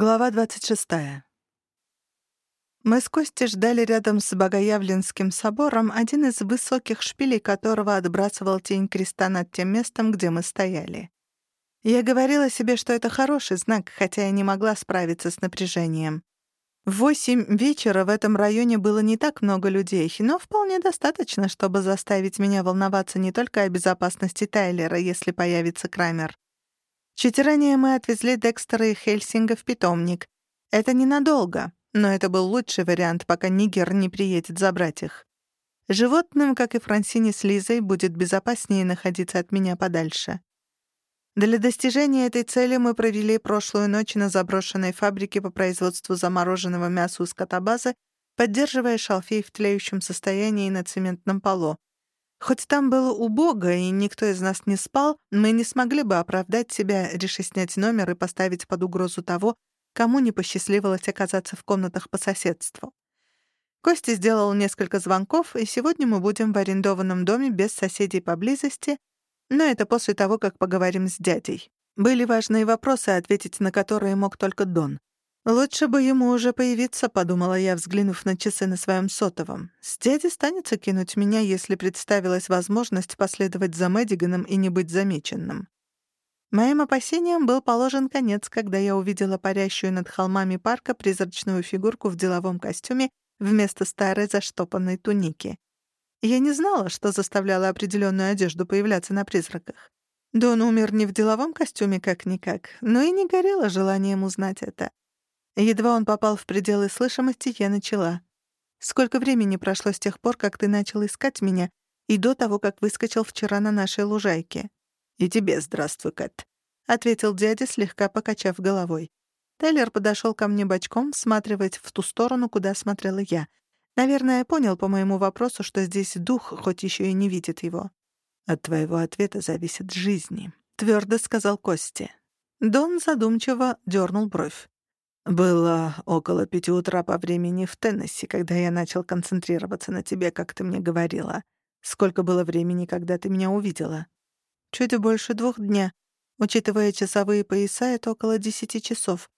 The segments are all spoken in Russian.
Глава 26. Мы с Костей ждали рядом с Богоявленским собором, один из высоких шпилей которого отбрасывал тень креста над тем местом, где мы стояли. Я говорила себе, что это хороший знак, хотя я не могла справиться с напряжением. В восемь вечера в этом районе было не так много людей, но вполне достаточно, чтобы заставить меня волноваться не только о безопасности Тайлера, если появится Крамер. Чуть ранее мы отвезли Декстера и Хельсинга в питомник. Это ненадолго, но это был лучший вариант, пока Нигер не приедет забрать их. Животным, как и Франсине с Лизой, будет безопаснее находиться от меня подальше. Для достижения этой цели мы провели прошлую ночь на заброшенной фабрике по производству замороженного мяса у скотобазы, поддерживая шалфей в тлеющем состоянии на цементном полу. Хоть там было убого и никто из нас не спал, мы не смогли бы оправдать себя, решив снять номер и поставить под угрозу того, кому не посчастливилось оказаться в комнатах по соседству. Костя сделал несколько звонков, и сегодня мы будем в арендованном доме без соседей поблизости, но это после того, как поговорим с дядей. Были важные вопросы, ответить на которые мог только Дон. «Лучше бы ему уже появиться», — подумала я, взглянув на часы на своем сотовом. «С дяди станется кинуть меня, если представилась возможность последовать за Мэдиганом и не быть замеченным». Моим опасениям был положен конец, когда я увидела парящую над холмами парка призрачную фигурку в деловом костюме вместо старой заштопанной туники. Я не знала, что заставляло определенную одежду появляться на призраках. Дон умер не в деловом костюме как-никак, но и не горело желанием узнать это. Едва он попал в пределы слышимости, я начала. «Сколько времени прошло с тех пор, как ты начал искать меня, и до того, как выскочил вчера на нашей лужайке?» «И тебе здравствуй, Кэт», — ответил дядя, слегка покачав головой. Тейлер подошел ко мне бочком, всматриваясь в ту сторону, куда смотрела я. Наверное, понял по моему вопросу, что здесь дух, хоть еще и не видит его. «От твоего ответа зависит жизни», — твердо сказал Кости. Дон задумчиво дернул бровь. Было около пяти утра по времени в Теннесси, когда я начал концентрироваться на тебе, как ты мне говорила. Сколько было времени, когда ты меня увидела? Чуть больше двух дня. Учитывая часовые пояса, это около десяти часов.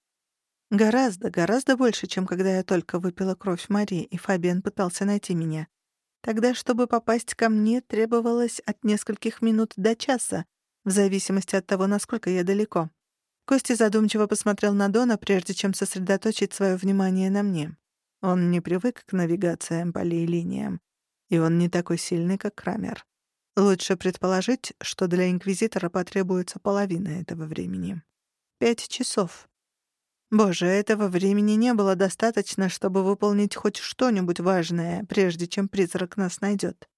Гораздо, гораздо больше, чем когда я только выпила кровь Марии, и Фабиан пытался найти меня. Тогда, чтобы попасть ко мне, требовалось от нескольких минут до часа, в зависимости от того, насколько я далеко. Костя задумчиво посмотрел на Дона, прежде чем сосредоточить свое внимание на мне. Он не привык к навигациям, и линиям. И он не такой сильный, как Крамер. Лучше предположить, что для Инквизитора потребуется половина этого времени. Пять часов. Боже, этого времени не было достаточно, чтобы выполнить хоть что-нибудь важное, прежде чем призрак нас найдет.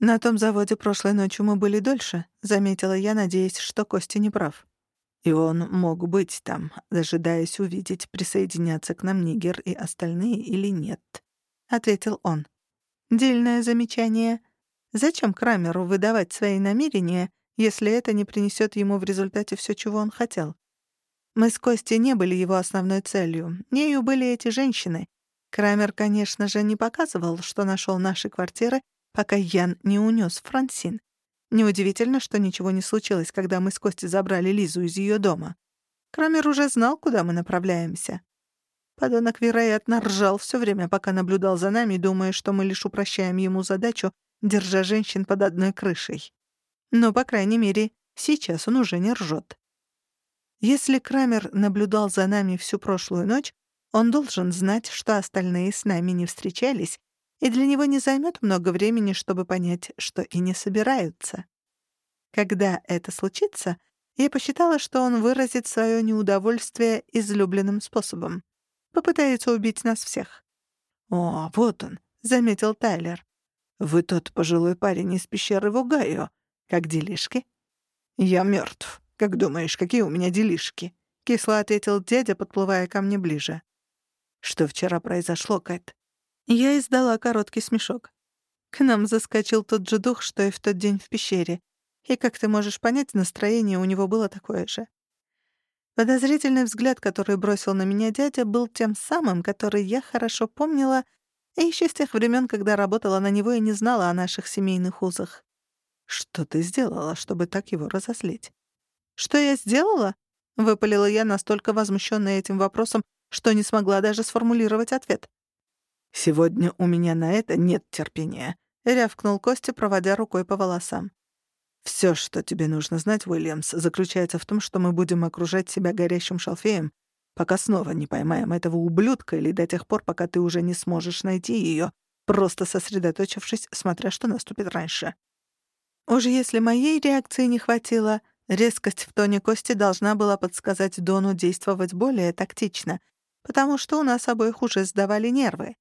«На том заводе прошлой ночью мы были дольше», — заметила я, надеясь, что Костя не прав. И он мог быть там, дожидаясь увидеть, присоединятся к нам Нигер и остальные или нет, — ответил он. Дельное замечание. Зачем Крамеру выдавать свои намерения, если это не принесет ему в результате все, чего он хотел? Мы с Костей не были его основной целью. Нею были эти женщины. Крамер, конечно же, не показывал, что нашел наши квартиры, пока Ян не унес Франсин. Неудивительно, что ничего не случилось, когда мы с Костей забрали Лизу из ее дома. Крамер уже знал, куда мы направляемся. Подонок, вероятно, ржал все время, пока наблюдал за нами, думая, что мы лишь упрощаем ему задачу, держа женщин под одной крышей. Но, по крайней мере, сейчас он уже не ржет. Если Крамер наблюдал за нами всю прошлую ночь, он должен знать, что остальные с нами не встречались и для него не займет много времени, чтобы понять, что и не собираются. Когда это случится, я посчитала, что он выразит свое неудовольствие излюбленным способом. Попытается убить нас всех. «О, вот он», — заметил Тайлер. «Вы тот пожилой парень из пещеры Вугайо. Как делишки?» «Я мертв. Как думаешь, какие у меня делишки?» — кисло ответил дядя, подплывая ко мне ближе. «Что вчера произошло, Кэт? Я издала короткий смешок. К нам заскочил тот же дух, что и в тот день в пещере. И, как ты можешь понять, настроение у него было такое же. Подозрительный взгляд, который бросил на меня дядя, был тем самым, который я хорошо помнила и еще с тех времен, когда работала на него и не знала о наших семейных узах. Что ты сделала, чтобы так его разозлить? Что я сделала? Выпалила я, настолько возмущенная этим вопросом, что не смогла даже сформулировать ответ. «Сегодня у меня на это нет терпения», — рявкнул Костя, проводя рукой по волосам. «Всё, что тебе нужно знать, Уильямс, заключается в том, что мы будем окружать себя горящим шалфеем, пока снова не поймаем этого ублюдка или до тех пор, пока ты уже не сможешь найти её, просто сосредоточившись, смотря что наступит раньше». Уже если моей реакции не хватило, резкость в тоне Кости должна была подсказать Дону действовать более тактично, потому что у нас обоих уже сдавали нервы.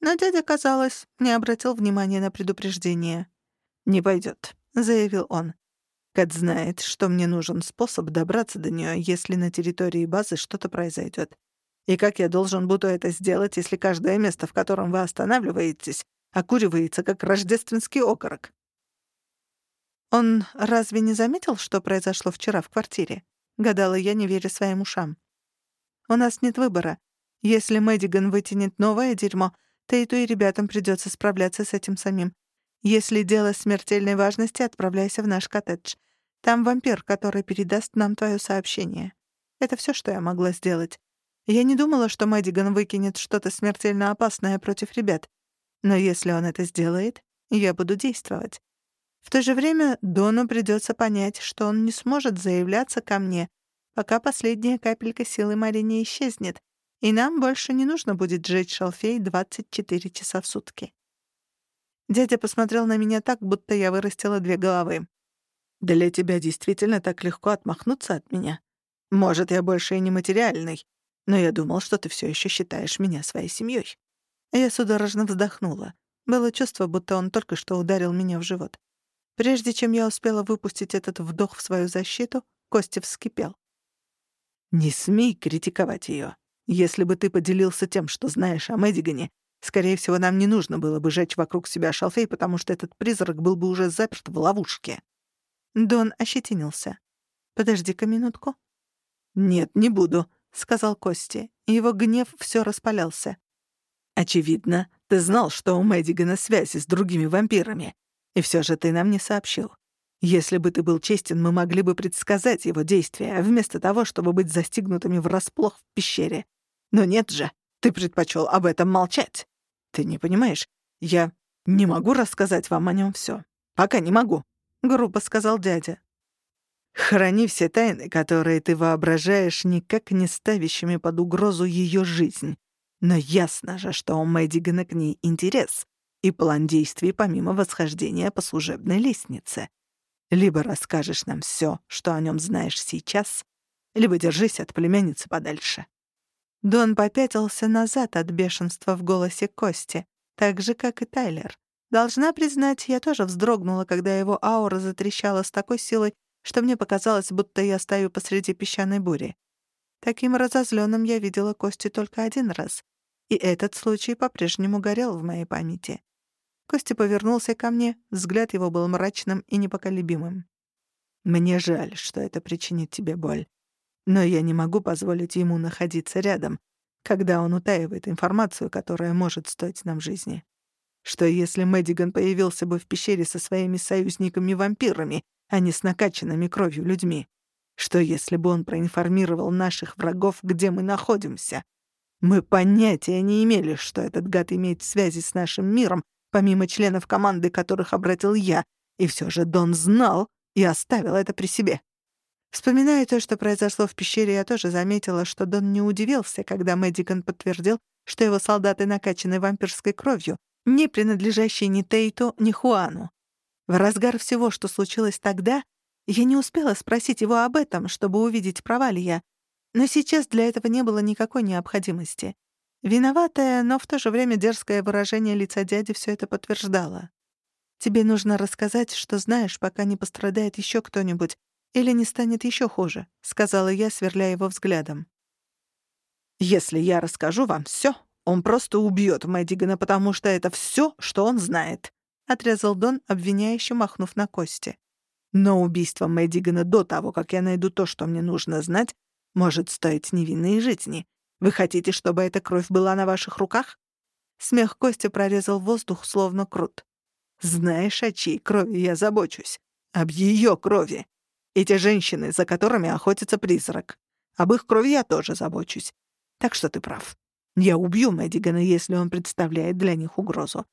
Но дядя, казалось, не обратил внимания на предупреждение. «Не пойдет», — заявил он. «Кэт знает, что мне нужен способ добраться до нее, если на территории базы что-то произойдет. И как я должен буду это сделать, если каждое место, в котором вы останавливаетесь, окуривается, как рождественский окорок?» «Он разве не заметил, что произошло вчера в квартире?» — гадала я, не веря своим ушам. «У нас нет выбора. Если Мэддиган вытянет новое дерьмо, Тейту и ребятам придется справляться с этим самим. Если дело смертельной важности, отправляйся в наш коттедж. Там вампир, который передаст нам твое сообщение. Это все, что я могла сделать. Я не думала, что Мэддиган выкинет что-то смертельно опасное против ребят. Но если он это сделает, я буду действовать. В то же время Дону придется понять, что он не сможет заявляться ко мне, пока последняя капелька силы Мари не исчезнет, и нам больше не нужно будет жечь шалфей 24 часа в сутки. Дядя посмотрел на меня так, будто я вырастила две головы. «Для тебя действительно так легко отмахнуться от меня? Может, я больше и не материальный, но я думал, что ты все еще считаешь меня своей семьей. Я судорожно вздохнула. Было чувство, будто он только что ударил меня в живот. Прежде чем я успела выпустить этот вдох в свою защиту, Костя вскипел. «Не смей критиковать ее. Если бы ты поделился тем, что знаешь о Мэддигане, скорее всего, нам не нужно было бы жечь вокруг себя шалфей, потому что этот призрак был бы уже заперт в ловушке». Дон ощетинился. «Подожди-ка минутку». «Нет, не буду», — сказал Кости. Его гнев все распалялся. «Очевидно, ты знал, что у Мэддигана связи с другими вампирами, и все же ты нам не сообщил. Если бы ты был честен, мы могли бы предсказать его действия, вместо того, чтобы быть застигнутыми врасплох в пещере. Но нет же, ты предпочел об этом молчать. Ты не понимаешь, я не могу рассказать вам о нем все. Пока не могу», — грубо сказал дядя. «Храни все тайны, которые ты воображаешь никак не ставящими под угрозу ее жизнь. Но ясно же, что у Мэддигана к ней интерес и план действий помимо восхождения по служебной лестнице. Либо расскажешь нам все, что о нем знаешь сейчас, либо держись от племянницы подальше». Дон попятился назад от бешенства в голосе Кости, так же, как и Тайлер. Должна признать, я тоже вздрогнула, когда его аура затрещала с такой силой, что мне показалось, будто я стою посреди песчаной бури. Таким разозлённым я видела Кости только один раз, и этот случай по-прежнему горел в моей памяти. Костя повернулся ко мне, взгляд его был мрачным и непоколебимым. «Мне жаль, что это причинит тебе боль. Но я не могу позволить ему находиться рядом, когда он утаивает информацию, которая может стоить нам жизни. Что если Мэддиган появился бы в пещере со своими союзниками-вампирами, а не с накачанными кровью людьми? Что если бы он проинформировал наших врагов, где мы находимся? Мы понятия не имели, что этот гад имеет связи с нашим миром, помимо членов команды, которых обратил я, и все же Дон знал и оставил это при себе. Вспоминая то, что произошло в пещере, я тоже заметила, что Дон не удивился, когда Мэддиган подтвердил, что его солдаты накачаны вампирской кровью, не принадлежащей ни Тейту, ни Хуану. В разгар всего, что случилось тогда, я не успела спросить его об этом, чтобы увидеть, права ли я, но сейчас для этого не было никакой необходимости. Виноватое, но в то же время дерзкое выражение лица дяди все это подтверждало. «Тебе нужно рассказать, что знаешь, пока не пострадает еще кто-нибудь или не станет еще хуже», — сказала я, сверляя его взглядом. «Если я расскажу вам все, он просто убьет Мэддигана, потому что это все, что он знает», — отрезал Дон, обвиняюще махнув на кости. «Но убийство Мэддигана до того, как я найду то, что мне нужно знать, может стоить невинной жизни. Вы хотите, чтобы эта кровь была на ваших руках?» Смех Костя прорезал воздух, словно крут. «Знаешь, о чьей крови я забочусь? Об ее крови. Эти женщины, за которыми охотится призрак. Об их крови я тоже забочусь. Так что ты прав. Я убью Мэддигана, если он представляет для них угрозу.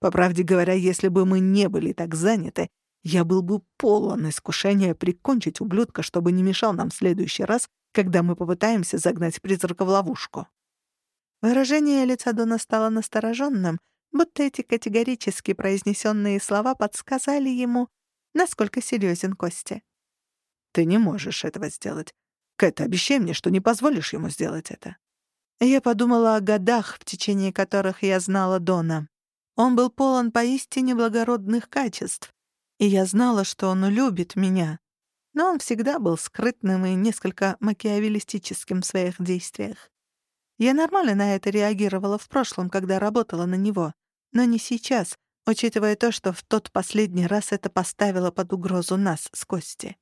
По правде говоря, если бы мы не были так заняты, я был бы полон искушения прикончить ублюдка, чтобы не мешал нам в следующий раз, когда мы попытаемся загнать призрака в ловушку. Выражение лица Дона стало настороженным, будто эти категорически произнесенные слова подсказали ему, насколько серьезен Костя. «Ты не можешь этого сделать. Кэт, обещай мне, что не позволишь ему сделать это». Я подумала о годах, в течение которых я знала Дона. Он был полон поистине благородных качеств, и я знала, что он любит меня. Но он всегда был скрытным и несколько макиавеллистическим в своих действиях. Я нормально на это реагировала в прошлом, когда работала на него, но не сейчас, учитывая то, что в тот последний раз это поставило под угрозу нас с Кости.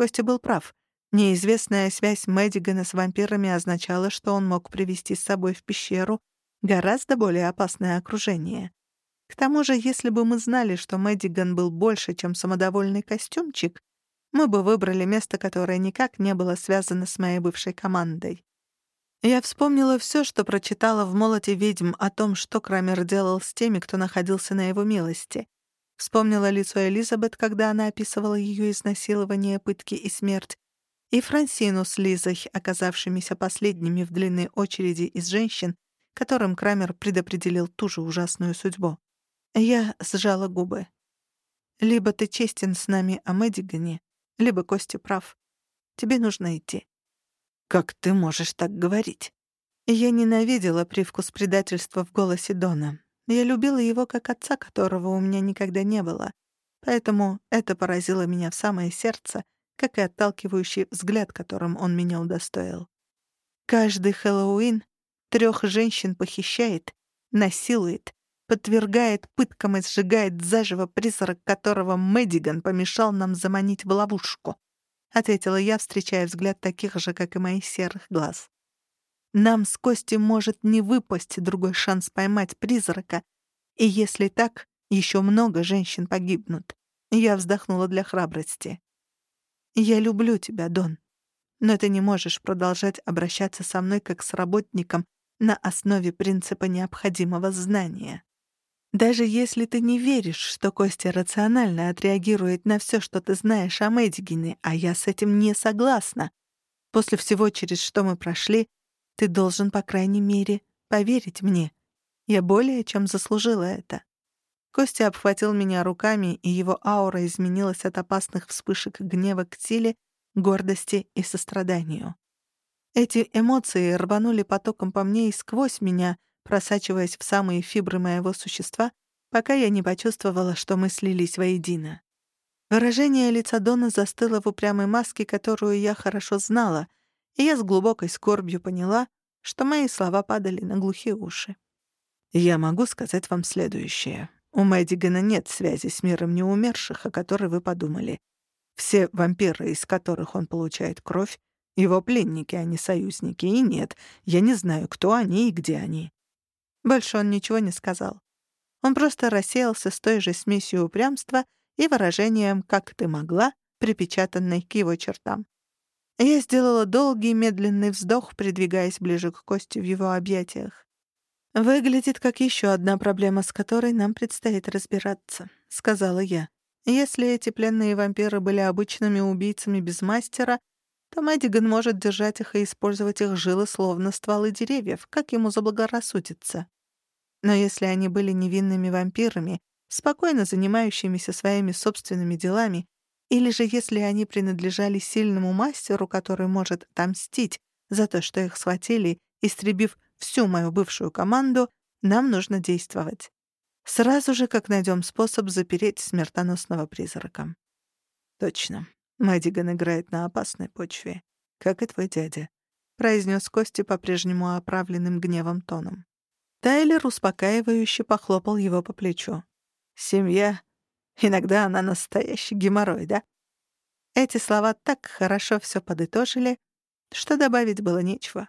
Костя был прав. Неизвестная связь Мэддигана с вампирами означала, что он мог привести с собой в пещеру гораздо более опасное окружение. К тому же, если бы мы знали, что Мэддиган был больше, чем самодовольный костюмчик, мы бы выбрали место, которое никак не было связано с моей бывшей командой. Я вспомнила все, что прочитала в «Молоте ведьм» о том, что Крамер делал с теми, кто находился на его милости. Вспомнила лицо Элизабет, когда она описывала ее изнасилование, пытки и смерть, и Франсину с Лизой, оказавшимися последними в длинной очереди из женщин, которым Крамер предопределил ту же ужасную судьбу. Я сжала губы. «Либо ты честен с нами о Мэддигане, либо Костя прав. Тебе нужно идти. «Как ты можешь так говорить?» Я ненавидела привкус предательства в голосе Дона. Я любила его как отца, которого у меня никогда не было. Поэтому это поразило меня в самое сердце, как и отталкивающий взгляд, которым он меня удостоил. Каждый Хэллоуин трех женщин похищает, насилует, подвергает пыткам и сжигает заживо призрак, которого Мэддиган помешал нам заманить в ловушку. — ответила я, встречая взгляд таких же, как и моих серых глаз. «Нам с Костей может не выпасть другой шанс поймать призрака, и если так, еще много женщин погибнут». Я вздохнула для храбрости. «Я люблю тебя, Дон, но ты не можешь продолжать обращаться со мной как с работником на основе принципа необходимого знания». Даже если ты не веришь, что Костя рационально отреагирует на все, что ты знаешь о Мэддигене, а я с этим не согласна, после всего, через что мы прошли, ты должен, по крайней мере, поверить мне. Я более чем заслужила это. Костя обхватил меня руками, и его аура изменилась от опасных вспышек гнева к силе, гордости и состраданию. Эти эмоции рванули потоком по мне и сквозь меня — просачиваясь в самые фибры моего существа, пока я не почувствовала, что мы слились воедино. Выражение лица Дона застыло в упрямой маске, которую я хорошо знала, и я с глубокой скорбью поняла, что мои слова падали на глухие уши. «Я могу сказать вам следующее. У Мэддигана нет связи с миром неумерших, о которой вы подумали. Все вампиры, из которых он получает кровь, его пленники, а не союзники. И нет, я не знаю, кто они и где они. Больше он ничего не сказал. Он просто рассеялся с той же смесью упрямства и выражением «как ты могла», припечатанной к его чертам. Я сделала долгий медленный вздох, придвигаясь ближе к Кости в его объятиях. «Выглядит как еще одна проблема, с которой нам предстоит разбираться», — сказала я. «Если эти пленные вампиры были обычными убийцами без мастера, то Мэддиган может держать их и использовать их жилы словно стволы деревьев, как ему заблагорассудится. Но если они были невинными вампирами, спокойно занимающимися своими собственными делами, или же если они принадлежали сильному мастеру, который может отомстить за то, что их схватили, истребив всю мою бывшую команду, нам нужно действовать. Сразу же, как найдем способ запереть смертоносного призрака. Точно. Мэддиган играет на опасной почве, как и твой дядя», — произнес Кости по-прежнему оправленным гневом тоном. Тайлер успокаивающе похлопал его по плечу. «Семья. Иногда она настоящий геморрой, да?» Эти слова так хорошо все подытожили, что добавить было нечего.